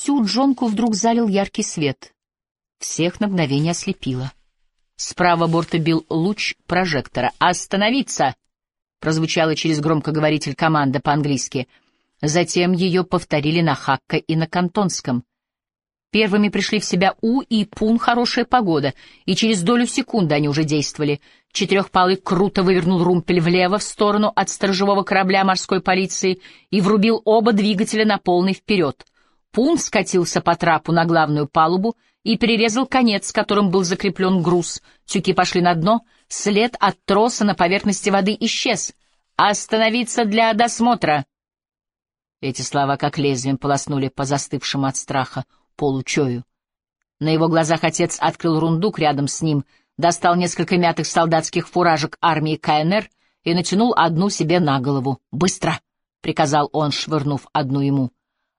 Всю джонку вдруг залил яркий свет. Всех на мгновение ослепило. Справа борта бил луч прожектора. «Остановиться!» — прозвучала через громкоговоритель команда по-английски. Затем ее повторили на хакка и на кантонском. Первыми пришли в себя У и Пун «Хорошая погода», и через долю секунды они уже действовали. Четырехпалый круто вывернул румпель влево в сторону от сторожевого корабля морской полиции и врубил оба двигателя на полный вперед. Пун скатился по трапу на главную палубу и перерезал конец, которым был закреплен груз. Тюки пошли на дно, след от троса на поверхности воды исчез. «Остановиться для досмотра!» Эти слова как лезвием полоснули по застывшему от страха получою. На его глазах отец открыл рундук рядом с ним, достал несколько мятых солдатских фуражек армии КНР и натянул одну себе на голову. «Быстро!» — приказал он, швырнув одну ему.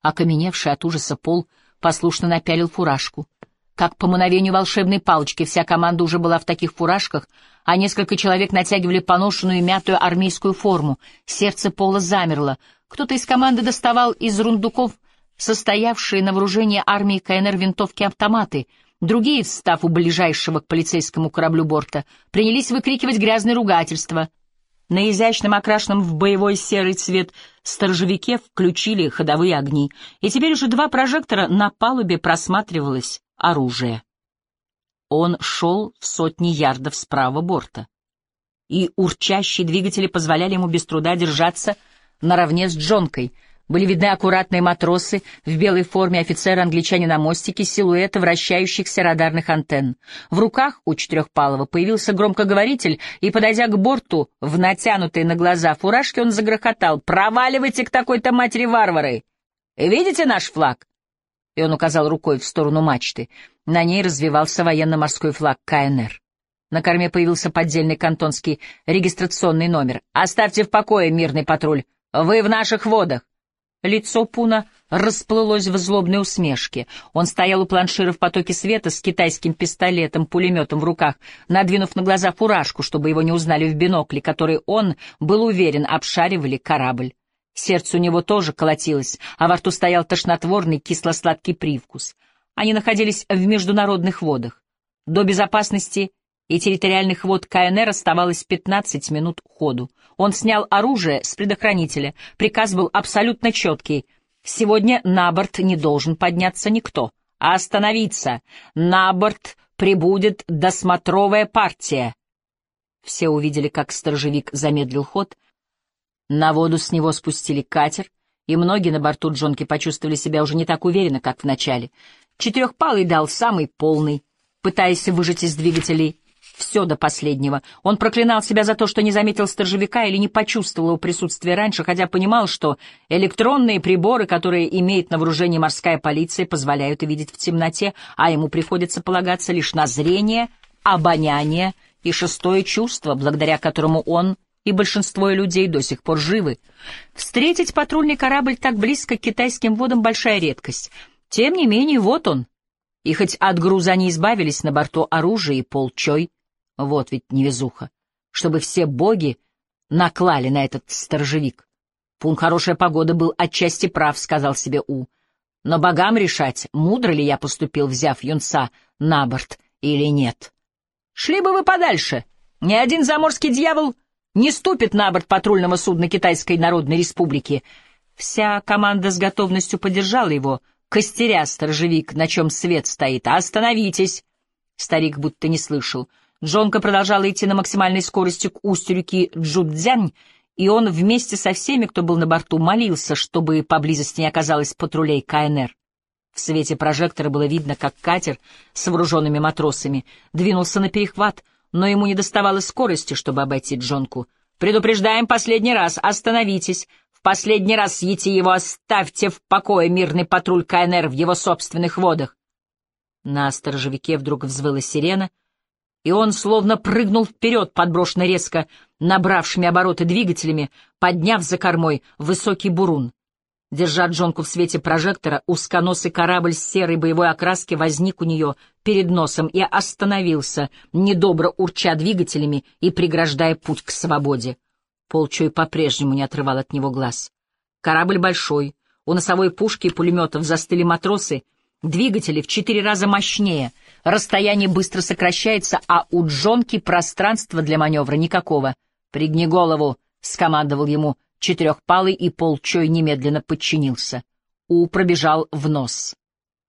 Окаменевший от ужаса пол послушно напялил фуражку. Как по мановению волшебной палочки вся команда уже была в таких фуражках, а несколько человек натягивали поношенную мятую армейскую форму. Сердце Пола замерло. Кто-то из команды доставал из рундуков состоявшие на вооружении армии КНР винтовки-автоматы. Другие, встав у ближайшего к полицейскому кораблю борта, принялись выкрикивать грязные ругательства. На изящном окрашенном в боевой серый цвет сторожевике включили ходовые огни, и теперь уже два прожектора на палубе просматривалось оружие. Он шел в сотни ярдов справа борта, и урчащие двигатели позволяли ему без труда держаться наравне с Джонкой — были видны аккуратные матросы в белой форме офицера-англичане на мостике, силуэты вращающихся радарных антенн. В руках у Четырехпалова появился громкоговоритель, и, подойдя к борту, в натянутой на глаза фуражке, он загрохотал «Проваливайте к такой-то матери варвары! Видите наш флаг?» И он указал рукой в сторону мачты. На ней развивался военно-морской флаг КНР. На корме появился поддельный кантонский регистрационный номер. «Оставьте в покое мирный патруль! Вы в наших водах!» Лицо Пуна расплылось в злобной усмешке. Он стоял у планшира в потоке света с китайским пистолетом, пулеметом в руках, надвинув на глаза фуражку, чтобы его не узнали в бинокле, который он, был уверен, обшаривали корабль. Сердце у него тоже колотилось, а во рту стоял тошнотворный кисло-сладкий привкус. Они находились в международных водах. До безопасности и территориальных вод КНР оставалось 15 минут ходу. Он снял оружие с предохранителя. Приказ был абсолютно четкий. Сегодня на борт не должен подняться никто. Остановиться! На борт прибудет досмотровая партия. Все увидели, как сторожевик замедлил ход. На воду с него спустили катер, и многие на борту Джонки почувствовали себя уже не так уверенно, как в начале. Четырехпалый дал самый полный, пытаясь выжать из двигателей все до последнего. Он проклинал себя за то, что не заметил сторожевика или не почувствовал его присутствия раньше, хотя понимал, что электронные приборы, которые имеет на вооружении морская полиция, позволяют видеть в темноте, а ему приходится полагаться лишь на зрение, обоняние и шестое чувство, благодаря которому он и большинство людей до сих пор живы. Встретить патрульный корабль так близко к китайским водам — большая редкость. Тем не менее, вот он. И хоть от груза они избавились на борту оружия и полчой, вот ведь невезуха. Чтобы все боги наклали на этот сторожевик. Пун хорошая погода был отчасти прав, сказал себе У. Но богам решать, мудро ли я поступил, взяв юнца на борт или нет. Шли бы вы подальше. Ни один заморский дьявол не ступит на борт патрульного судна Китайской Народной Республики. Вся команда с готовностью поддержала его, костеря сторожевик, на чем свет стоит. «Остановитесь!» Старик будто не слышал — Джонка продолжала идти на максимальной скорости к устью реки Джудзянь, и он вместе со всеми, кто был на борту, молился, чтобы поблизости не оказалось патрулей КНР. В свете прожектора было видно, как катер с вооруженными матросами двинулся на перехват, но ему не доставало скорости, чтобы обойти Джонку. «Предупреждаем последний раз, остановитесь! В последний раз съете его, оставьте в покое мирный патруль КНР в его собственных водах!» На сторожевике вдруг взвыла сирена — и он словно прыгнул вперед, подброшенный резко набравшими обороты двигателями, подняв за кормой высокий бурун. Держа Джонку в свете прожектора, узконосый корабль с серой боевой окраски возник у нее перед носом и остановился, недобро урча двигателями и преграждая путь к свободе. Полчой по-прежнему не отрывал от него глаз. Корабль большой, У носовой пушки и пулеметов застыли матросы, двигатели в четыре раза мощнее, расстояние быстро сокращается, а у Джонки пространства для маневра никакого. «Пригни голову», — скомандовал ему четырехпалый, и полчой немедленно подчинился. У пробежал в нос.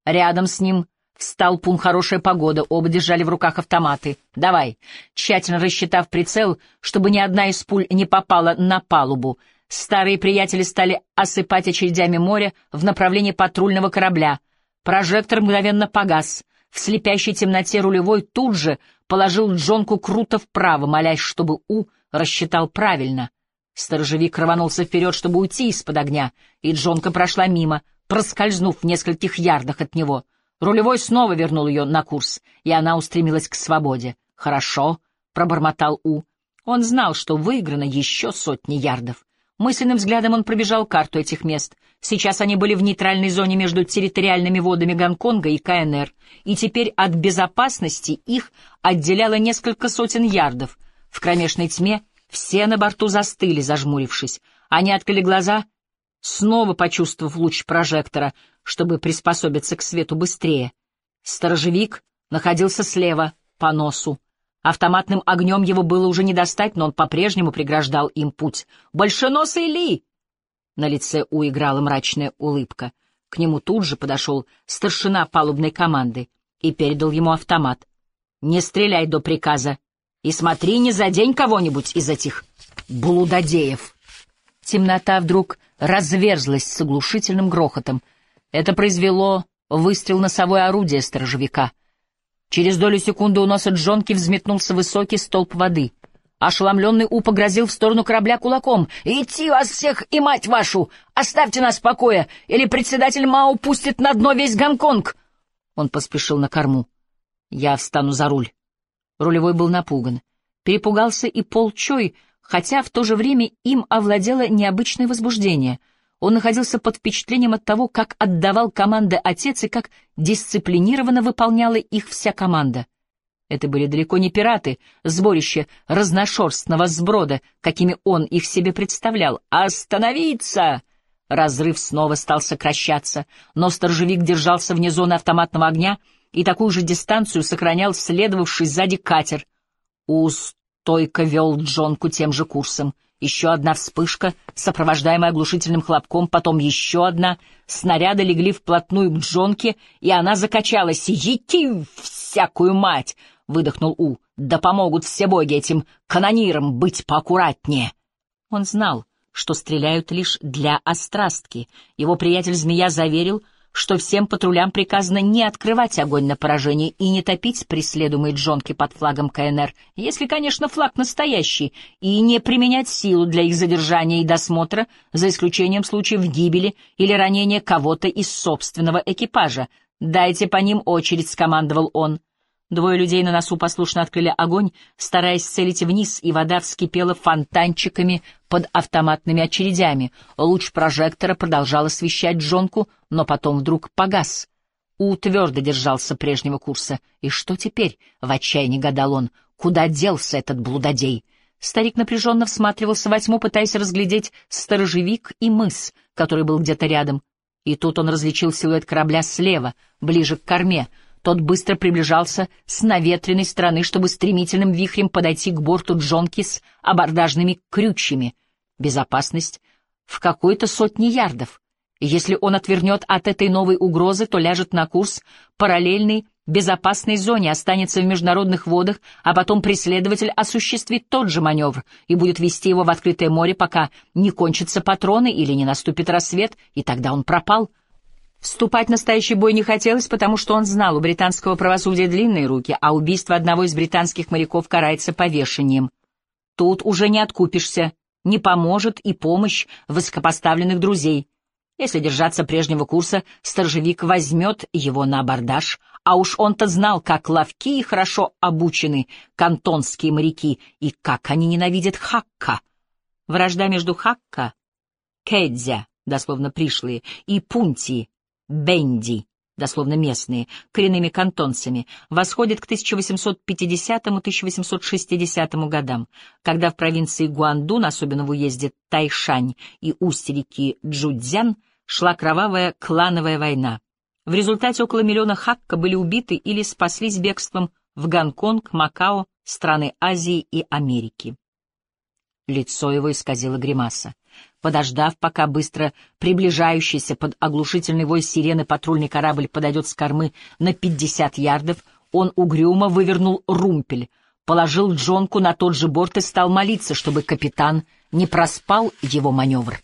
Рядом с ним встал пун «Хорошая погода», оба держали в руках автоматы. «Давай», тщательно рассчитав прицел, чтобы ни одна из пуль не попала на палубу, старые приятели стали осыпать очередями море в направлении патрульного корабля. Прожектор мгновенно погас. В слепящей темноте рулевой тут же положил Джонку круто вправо, молясь, чтобы У рассчитал правильно. Сторожевик рванулся вперед, чтобы уйти из-под огня, и Джонка прошла мимо, проскользнув в нескольких ярдах от него. Рулевой снова вернул ее на курс, и она устремилась к свободе. «Хорошо», — пробормотал У. Он знал, что выиграно еще сотни ярдов. Мысленным взглядом он пробежал карту этих мест. Сейчас они были в нейтральной зоне между территориальными водами Гонконга и КНР, и теперь от безопасности их отделяло несколько сотен ярдов. В кромешной тьме все на борту застыли, зажмурившись. Они открыли глаза, снова почувствовав луч прожектора, чтобы приспособиться к свету быстрее. Сторожевик находился слева, по носу. Автоматным огнем его было уже не достать, но он по-прежнему преграждал им путь. «Большеносый Ли!» На лице уиграла мрачная улыбка. К нему тут же подошел старшина палубной команды и передал ему автомат. «Не стреляй до приказа и смотри, не задень кого-нибудь из этих блудодеев!» Темнота вдруг разверзлась с оглушительным грохотом. Это произвело выстрел носовое орудие сторожевика. Через долю секунды у носа Джонки взметнулся высокий столб воды. Ошеломленный У погрозил в сторону корабля кулаком. «Идти вас всех и мать вашу! Оставьте нас в покое, или председатель Мао пустит на дно весь Гонконг!» Он поспешил на корму. «Я встану за руль». Рулевой был напуган. Перепугался и Пол Чой, хотя в то же время им овладело необычное возбуждение. Он находился под впечатлением от того, как отдавал команды отец и как дисциплинированно выполняла их вся команда. Это были далеко не пираты, сборище разношерстного сброда, какими он их себе представлял. «Остановиться!» Разрыв снова стал сокращаться, но сторожевик держался вне зоны автоматного огня и такую же дистанцию сохранял следовавший сзади катер. У стойко вел Джонку тем же курсом. Еще одна вспышка, сопровождаемая оглушительным хлопком, потом еще одна. Снаряды легли вплотную к Джонке, и она закачалась. «Ети, всякую мать!» — выдохнул У. «Да помогут все боги этим канонирам быть поаккуратнее!» Он знал, что стреляют лишь для острастки. Его приятель-змея заверил, что всем патрулям приказано не открывать огонь на поражение и не топить преследуемые джонки под флагом КНР, если, конечно, флаг настоящий, и не применять силу для их задержания и досмотра, за исключением случаев гибели или ранения кого-то из собственного экипажа. «Дайте по ним очередь», — скомандовал он. Двое людей на носу послушно открыли огонь, стараясь целить вниз, и вода вскипела фонтанчиками под автоматными очередями. Луч прожектора продолжал освещать Джонку, но потом вдруг погас. У твердо держался прежнего курса. И что теперь? В отчаянии гадал он. Куда делся этот блудодей? Старик напряженно всматривался во тьму, пытаясь разглядеть сторожевик и мыс, который был где-то рядом. И тут он различил силуэт корабля слева, ближе к корме — тот быстро приближался с наветренной стороны, чтобы стремительным вихрем подойти к борту Джонки с абордажными крючьями. Безопасность в какой-то сотне ярдов. Если он отвернет от этой новой угрозы, то ляжет на курс параллельной безопасной зоне, останется в международных водах, а потом преследователь осуществит тот же маневр и будет вести его в открытое море, пока не кончатся патроны или не наступит рассвет, и тогда он пропал — Вступать в настоящий бой не хотелось, потому что он знал, у британского правосудия длинные руки, а убийство одного из британских моряков карается повешением. Тут уже не откупишься, не поможет и помощь высокопоставленных друзей. Если держаться прежнего курса, сторожевик возьмет его на абордаж, а уж он-то знал, как ловки и хорошо обучены кантонские моряки и как они ненавидят Хакка. Вражда между Хакка, Кэдзя, дословно пришлые, и Пунти, Бенди, дословно местные, коренными кантонцами, восходит к 1850-1860 годам, когда в провинции Гуандун, особенно в уезде Тайшань и устье реки Джудзян, шла кровавая клановая война. В результате около миллиона хакка были убиты или спаслись бегством в Гонконг, Макао, страны Азии и Америки. Лицо его исказило гримаса. Подождав, пока быстро приближающийся под оглушительный вой сирены патрульный корабль подойдет с кормы на пятьдесят ярдов, он угрюмо вывернул румпель, положил джонку на тот же борт и стал молиться, чтобы капитан не проспал его маневр.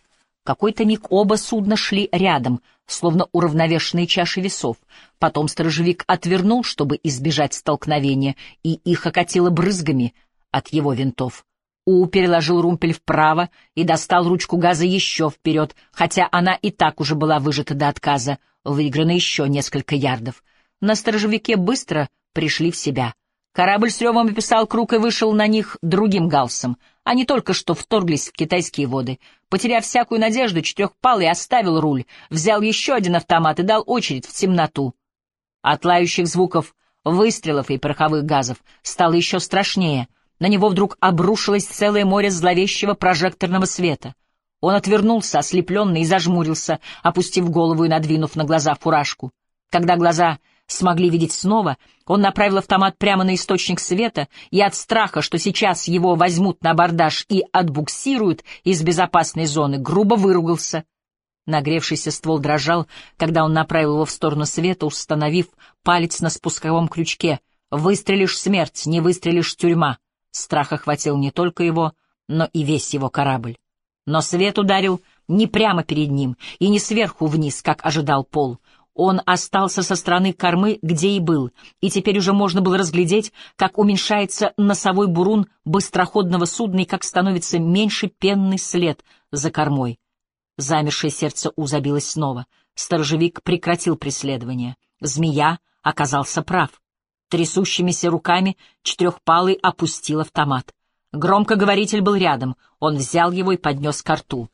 Какой-то миг оба судна шли рядом, словно уравновешенные чаши весов. Потом сторожевик отвернул, чтобы избежать столкновения, и их окатило брызгами от его винтов. У переложил румпель вправо и достал ручку газа еще вперед, хотя она и так уже была выжата до отказа, выиграно еще несколько ярдов. На сторожевике быстро пришли в себя. Корабль с ревом описал круг и вышел на них другим галсом. Они только что вторглись в китайские воды. Потеряв всякую надежду, четырехпалый оставил руль, взял еще один автомат и дал очередь в темноту. От лающих звуков, выстрелов и пороховых газов стало еще страшнее — на него вдруг обрушилось целое море зловещего прожекторного света. Он отвернулся, ослепленный, и зажмурился, опустив голову и надвинув на глаза фуражку. Когда глаза смогли видеть снова, он направил автомат прямо на источник света, и от страха, что сейчас его возьмут на абордаж и отбуксируют из безопасной зоны, грубо выругался. Нагревшийся ствол дрожал, когда он направил его в сторону света, установив палец на спусковом крючке. «Выстрелишь — смерть, не выстрелишь — тюрьма». Страх охватил не только его, но и весь его корабль. Но свет ударил не прямо перед ним и не сверху вниз, как ожидал Пол. Он остался со стороны кормы, где и был, и теперь уже можно было разглядеть, как уменьшается носовой бурун быстроходного судна и как становится меньше пенный след за кормой. Замершее сердце У забилось снова. Сторожевик прекратил преследование. Змея оказался прав. Трясущимися руками четырехпалый опустил автомат. Громкоговоритель был рядом. Он взял его и поднес к рту.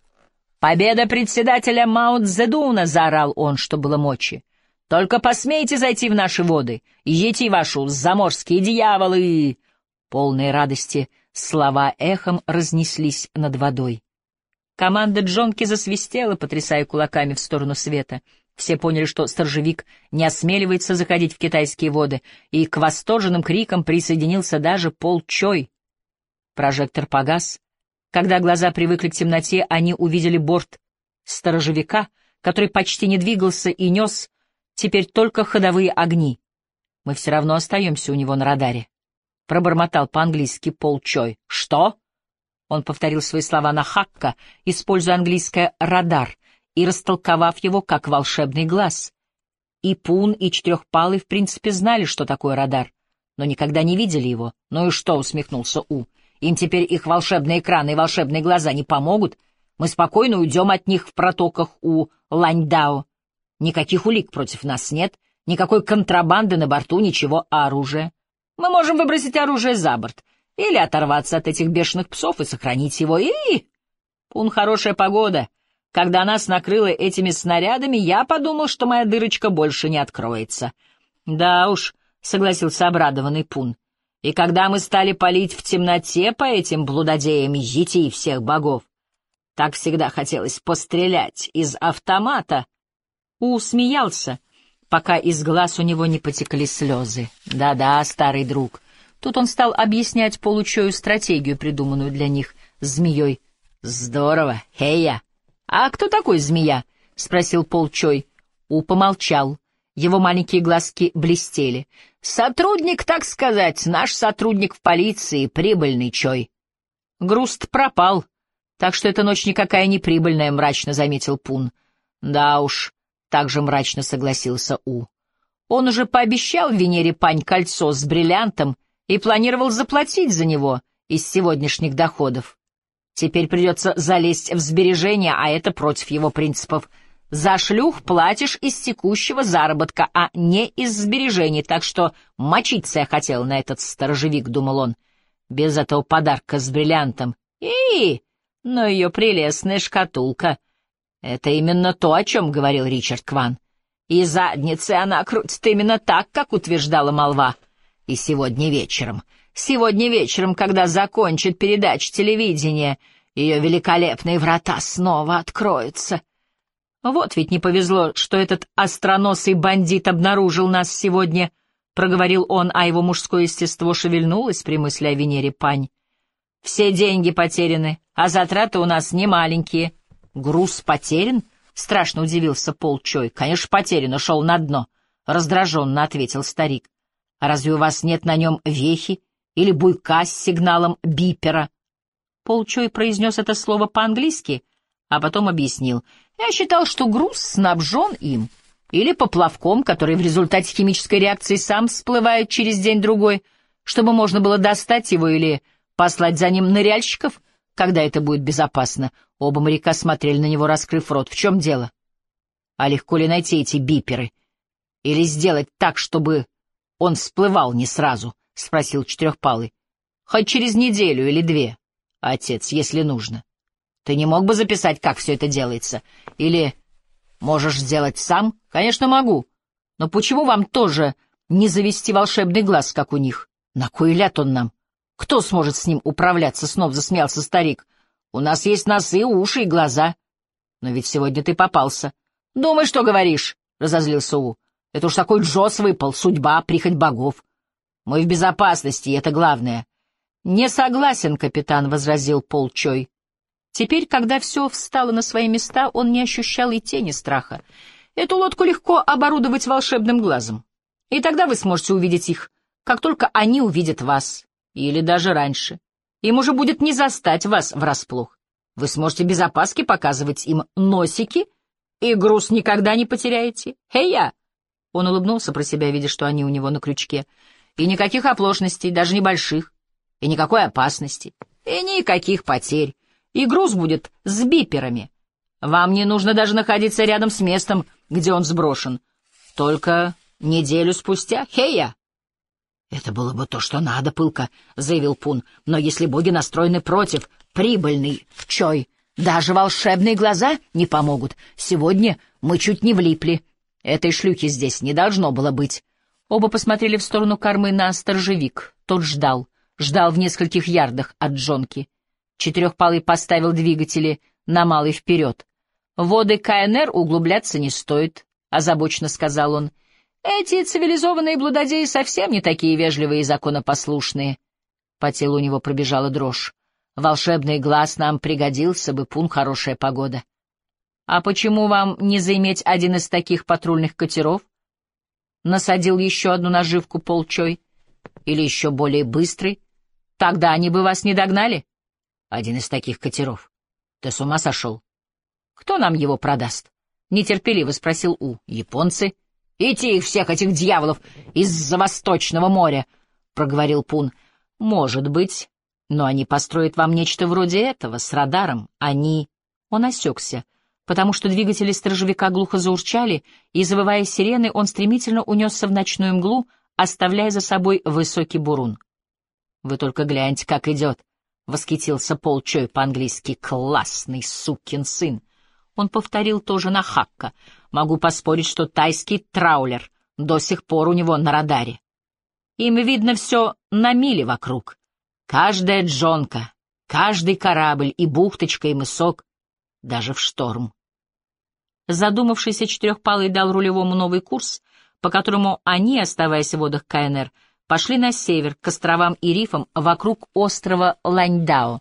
«Победа председателя Мао Цзэдуна!» — заорал он, что было мочи. «Только посмейте зайти в наши воды! Едите вашу, заморские дьяволы!» Полные радости слова эхом разнеслись над водой. Команда Джонки засвистела, потрясая кулаками в сторону света — все поняли, что сторожевик не осмеливается заходить в китайские воды, и к восторженным крикам присоединился даже Пол Чой. Прожектор погас. Когда глаза привыкли к темноте, они увидели борт сторожевика, который почти не двигался и нес теперь только ходовые огни. Мы все равно остаемся у него на радаре. Пробормотал по-английски Пол Чой. «Что?» Он повторил свои слова на хакка, используя английское «радар», и растолковав его как волшебный глаз. И Пун, и Четырехпалый в принципе знали, что такое радар, но никогда не видели его. «Ну и что?» — усмехнулся У. «Им теперь их волшебные экраны и волшебные глаза не помогут. Мы спокойно уйдем от них в протоках у Ланьдао. Никаких улик против нас нет, никакой контрабанды на борту, ничего, оружие. Мы можем выбросить оружие за борт или оторваться от этих бешеных псов и сохранить его. И... Пун, хорошая погода. Когда нас накрыло этими снарядами, я подумал, что моя дырочка больше не откроется. Да уж, — согласился обрадованный Пун. И когда мы стали палить в темноте по этим блудодеям ети всех богов, так всегда хотелось пострелять из автомата. У смеялся, пока из глаз у него не потекли слезы. Да-да, старый друг. Тут он стал объяснять получою стратегию, придуманную для них змеей. Здорово, Хея! «А кто такой змея?» — спросил Пол Чой. У помолчал. Его маленькие глазки блестели. «Сотрудник, так сказать, наш сотрудник в полиции, прибыльный Чой». Груст пропал, так что эта ночь никакая не прибыльная, мрачно заметил Пун. Да уж, так же мрачно согласился У. Он уже пообещал Венере Пань кольцо с бриллиантом и планировал заплатить за него из сегодняшних доходов. Теперь придется залезть в сбережения, а это против его принципов. За шлюх платишь из текущего заработка, а не из сбережений, так что мочиться я хотел на этот сторожевик, — думал он, без этого подарка с бриллиантом. И, но ее прелестная шкатулка. Это именно то, о чем говорил Ричард Кван. И задницы она крутит именно так, как утверждала молва. И сегодня вечером Сегодня вечером, когда закончит передача телевидения, ее великолепные врата снова откроются. «Вот ведь не повезло, что этот остроносый бандит обнаружил нас сегодня», — проговорил он, а его мужское естество шевельнулось при мысли о Венере Пань. «Все деньги потеряны, а затраты у нас не маленькие». «Груз потерян?» — страшно удивился Пол Чой. «Конечно, потерян, ушел на дно», — раздраженно ответил старик. «А разве у вас нет на нем вехи или буйка с сигналом бипера?» Пол Чой произнес это слово по-английски, а потом объяснил. «Я считал, что груз снабжен им» или поплавком, который в результате химической реакции сам всплывает через день-другой, чтобы можно было достать его или послать за ним ныряльщиков, когда это будет безопасно. Оба моряка смотрели на него, раскрыв рот. В чем дело? А легко ли найти эти биперы? Или сделать так, чтобы он всплывал не сразу? — спросил Четырехпалый. — Хоть через неделю или две, отец, если нужно. Ты не мог бы записать, как все это делается? Или Можешь сделать сам? Конечно, могу. Но почему вам тоже не завести волшебный глаз, как у них? На кой ляд он нам? Кто сможет с ним управляться? Снова засмеялся старик. У нас есть носы, уши и глаза. Но ведь сегодня ты попался. Думай, что говоришь, — разозлился У. Это уж такой Джос выпал, судьба, прихоть богов. Мы в безопасности, и это главное. Не согласен, капитан, — возразил Пол Чой. Теперь, когда все встало на свои места, он не ощущал и тени страха. Эту лодку легко оборудовать волшебным глазом. И тогда вы сможете увидеть их, как только они увидят вас, или даже раньше. Им уже будет не застать вас врасплох. Вы сможете без опаски показывать им носики, и груз никогда не потеряете. Хей-я! Он улыбнулся про себя, видя, что они у него на крючке. И никаких оплошностей, даже небольших. И никакой опасности. И никаких потерь и груз будет с биперами. Вам не нужно даже находиться рядом с местом, где он сброшен. Только неделю спустя. Хея!» «Это было бы то, что надо, пылка», — заявил Пун. «Но если боги настроены против, прибыльный Чой, даже волшебные глаза не помогут. Сегодня мы чуть не влипли. Этой шлюхи здесь не должно было быть». Оба посмотрели в сторону кормы на сторожевик. Тот ждал, ждал в нескольких ярдах от Джонки. Четырехпалый поставил двигатели на малый вперед. воды КНР углубляться не стоит, — озабоченно сказал он. Эти цивилизованные блудодеи совсем не такие вежливые и законопослушные. По телу у него пробежала дрожь. Волшебный глаз нам пригодился бы, пун, хорошая погода. А почему вам не заиметь один из таких патрульных катеров? Насадил еще одну наживку полчой? Или еще более быстрый? Тогда они бы вас не догнали? Один из таких катеров. Ты с ума сошел? Кто нам его продаст? Нетерпеливо спросил У. Японцы? Идти их всех этих дьяволов из-за Восточного моря, проговорил Пун. Может быть, но они построят вам нечто вроде этого, с радаром. Они... Он осекся, потому что двигатели сторожевика глухо заурчали, и, завывая сирены, он стремительно унесся в ночную мглу, оставляя за собой высокий бурун. Вы только гляньте, как идет. — восхитился Пол Чой по-английски. «Классный сукин сын!» Он повторил тоже на Хакка. «Могу поспорить, что тайский траулер до сих пор у него на радаре. Им видно все на миле вокруг. Каждая джонка, каждый корабль и бухточка, и мысок, даже в шторм». Задумавшийся четырехпалый дал рулевому новый курс, по которому они, оставаясь в водах КНР, пошли на север, к островам и рифам вокруг острова Ланьдао,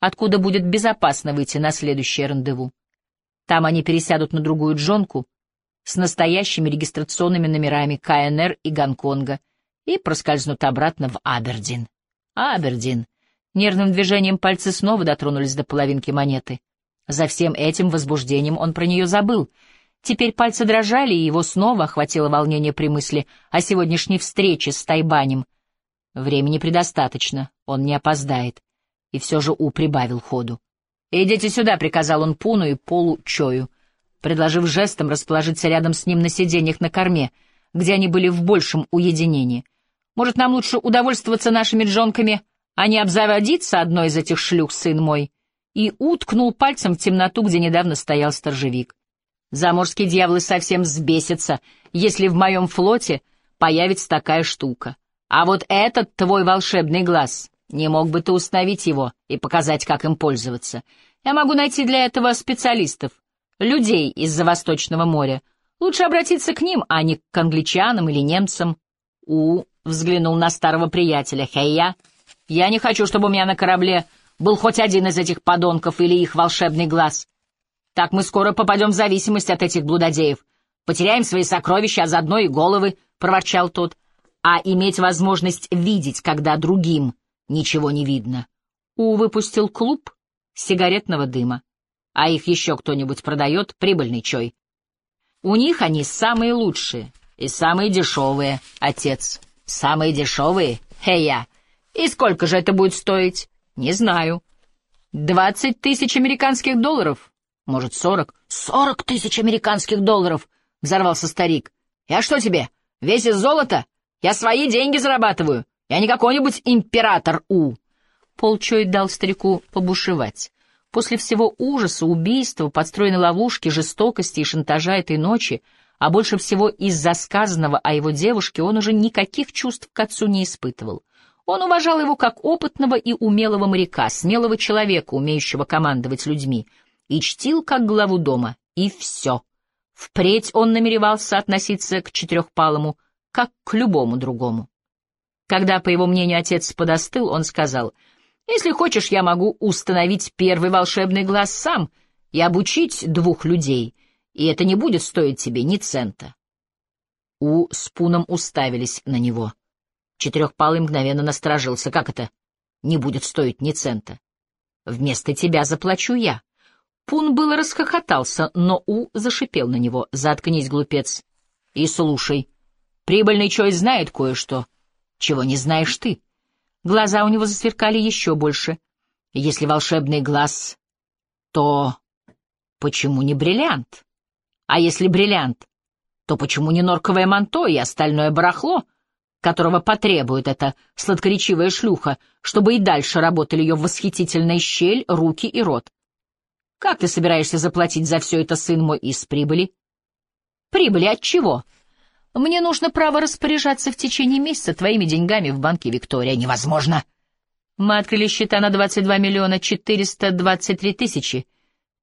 откуда будет безопасно выйти на следующее рандеву. Там они пересядут на другую джонку с настоящими регистрационными номерами КНР и Гонконга и проскользнут обратно в Абердин. Абердин. Нервным движением пальцы снова дотронулись до половинки монеты. За всем этим возбуждением он про нее забыл — Теперь пальцы дрожали, и его снова охватило волнение при мысли о сегодняшней встрече с Тайбанем. Времени предостаточно, он не опоздает. И все же У прибавил ходу. «Идите сюда», — приказал он Пуну и Полу Чою, предложив жестом расположиться рядом с ним на сиденьях на корме, где они были в большем уединении. «Может, нам лучше удовольствоваться нашими джонками, а не обзаводиться одной из этих шлюх, сын мой?» И уткнул пальцем в темноту, где недавно стоял сторожевик. Заморские дьяволы совсем взбесятся, если в моем флоте появится такая штука. А вот этот твой волшебный глаз, не мог бы ты установить его и показать, как им пользоваться? Я могу найти для этого специалистов. людей из-за Восточного моря. Лучше обратиться к ним, а не к англичанам или немцам. У взглянул на старого приятеля. Хейя, я не хочу, чтобы у меня на корабле был хоть один из этих подонков или их волшебный глаз. Так мы скоро попадем в зависимость от этих блудодеев. Потеряем свои сокровища, а заодно и головы, — проворчал тот. А иметь возможность видеть, когда другим ничего не видно. У выпустил клуб сигаретного дыма. А их еще кто-нибудь продает, прибыльный чой. У них они самые лучшие и самые дешевые, отец. Самые дешевые? Хе-я. И сколько же это будет стоить? Не знаю. Двадцать тысяч американских долларов? Может, сорок? Сорок тысяч американских долларов! Взорвался старик. Я что тебе, весь из золота? Я свои деньги зарабатываю. Я не какой-нибудь император У. Полчой дал старику побушевать. После всего ужаса, убийства, подстроенной ловушки, жестокости и шантажа этой ночи, а больше всего из-за сказанного о его девушке, он уже никаких чувств к отцу не испытывал. Он уважал его как опытного и умелого моряка, смелого человека, умеющего командовать людьми, и чтил как главу дома, и все. Впредь он намеревался относиться к Четырехпалому как к любому другому. Когда, по его мнению, отец подостыл, он сказал — если хочешь, я могу установить первый волшебный глаз сам и обучить двух людей, и это не будет стоить тебе ни цента. У с Пуном уставились на него. Четырехпалый мгновенно насторожился. Как это? Не будет стоить ни цента. Вместо тебя заплачу я. Пун было расхохотался, но У зашипел на него. Заткнись, глупец. И слушай. Прибыльный Чой знает кое-что, чего не знаешь ты. Глаза у него засверкали еще больше. Если волшебный глаз, то почему не бриллиант? А если бриллиант, то почему не норковое манто и остальное барахло, которого потребует эта сладкоречивая шлюха, чтобы и дальше работали ее восхитительная щель, руки и рот? Как ты собираешься заплатить за все это, сын мой, из прибыли? Прибыли от чего? — мне нужно право распоряжаться в течение месяца твоими деньгами в банке Виктория. Невозможно. Мы открыли счета на 22 миллиона 423 тысячи.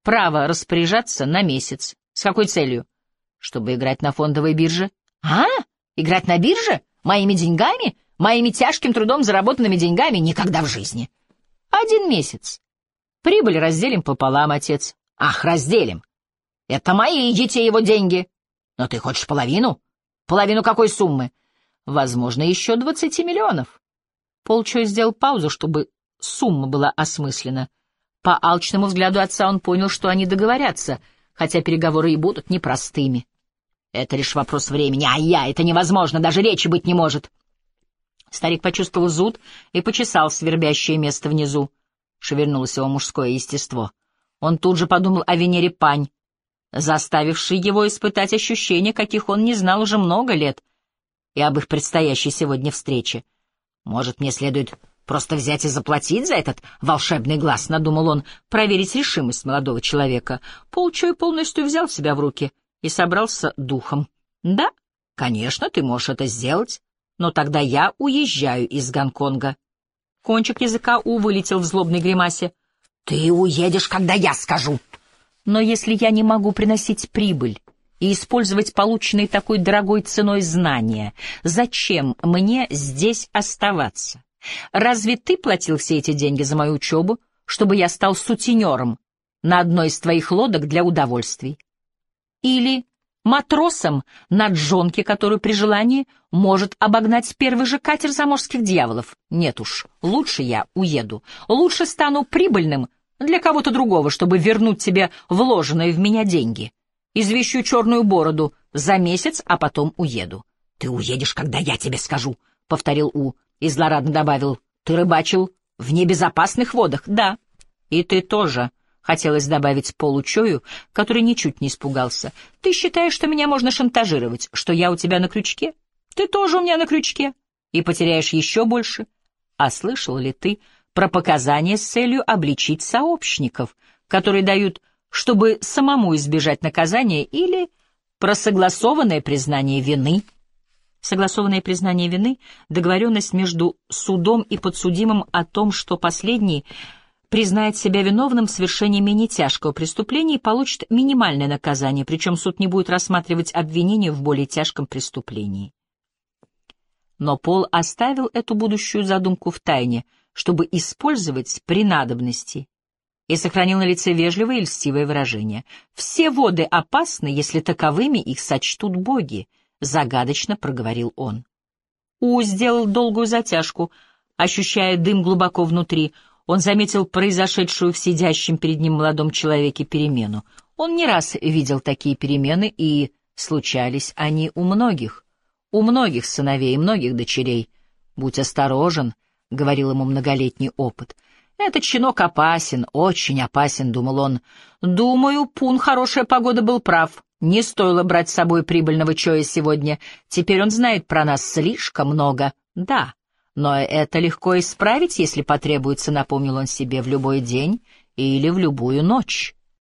Право распоряжаться на месяц. С какой целью? Чтобы играть на фондовой бирже. А? Играть на бирже? Моими деньгами? Моими тяжким трудом заработанными деньгами? Никогда в жизни. Один месяц. Прибыль разделим пополам, отец. Ах, разделим. Это мои, идите его деньги. Но ты хочешь половину? Половину какой суммы? Возможно, еще двадцати миллионов. Полчой сделал паузу, чтобы сумма была осмыслена. По алчному взгляду отца он понял, что они договорятся, хотя переговоры и будут непростыми. Это лишь вопрос времени. А я, это невозможно, даже речи быть не может. Старик почувствовал зуд и почесал свербящее место внизу. Шевельнулось его мужское естество. Он тут же подумал о Венере Пань, заставивший его испытать ощущения, каких он не знал уже много лет, и об их предстоящей сегодня встрече. Может, мне следует просто взять и заплатить за этот волшебный глаз, надумал он, проверить решимость молодого человека. Полчой полностью взял себя в руки и собрался духом. Да, конечно, ты можешь это сделать, но тогда я уезжаю из Гонконга. Кончик языка У вылетел в злобной гримасе. Ты уедешь, когда я скажу. Но если я не могу приносить прибыль и использовать полученные такой дорогой ценой знания, зачем мне здесь оставаться? Разве ты платил все эти деньги за мою учебу, чтобы я стал сутенером на одной из твоих лодок для удовольствий? Или матросом на джонке, который при желании может обогнать первый же катер заморских дьяволов? Нет уж, лучше я уеду, лучше стану прибыльным для кого-то другого, чтобы вернуть тебе вложенные в меня деньги. Извещу черную бороду за месяц, а потом уеду. — Ты уедешь, когда я тебе скажу, — повторил У и злорадно добавил. — Ты рыбачил в небезопасных водах? — Да. — И ты тоже, — хотелось добавить получою, который ничуть не испугался. — Ты считаешь, что меня можно шантажировать, что я у тебя на крючке? Ты тоже у меня на крючке. И потеряешь еще больше. А слышал ли ты про показания с целью обличить сообщников, которые дают, чтобы самому избежать наказания, или про согласованное признание вины. Согласованное признание вины — договоренность между судом и подсудимым о том, что последний признает себя виновным в совершении менее тяжкого преступления и получит минимальное наказание, причем суд не будет рассматривать обвинение в более тяжком преступлении. Но Пол оставил эту будущую задумку в тайне, чтобы использовать при надобности, и сохранил на лице вежливое и льстивое выражение. «Все воды опасны, если таковыми их сочтут боги», — загадочно проговорил он. У сделал долгую затяжку, ощущая дым глубоко внутри — он заметил произошедшую в сидящем перед ним молодом человеке перемену. Он не раз видел такие перемены, и случались они у многих. У многих сыновей и многих дочерей. «Будь осторожен», — говорил ему многолетний опыт. «Этот щенок опасен, очень опасен», — думал он. «Думаю, Пун, хорошая погода, был прав. Не стоило брать с собой прибыльного Чоя сегодня. Теперь он знает про нас слишком много. Да, но это легко исправить, если потребуется, напомнил он себе, в любой день или в любую ночь.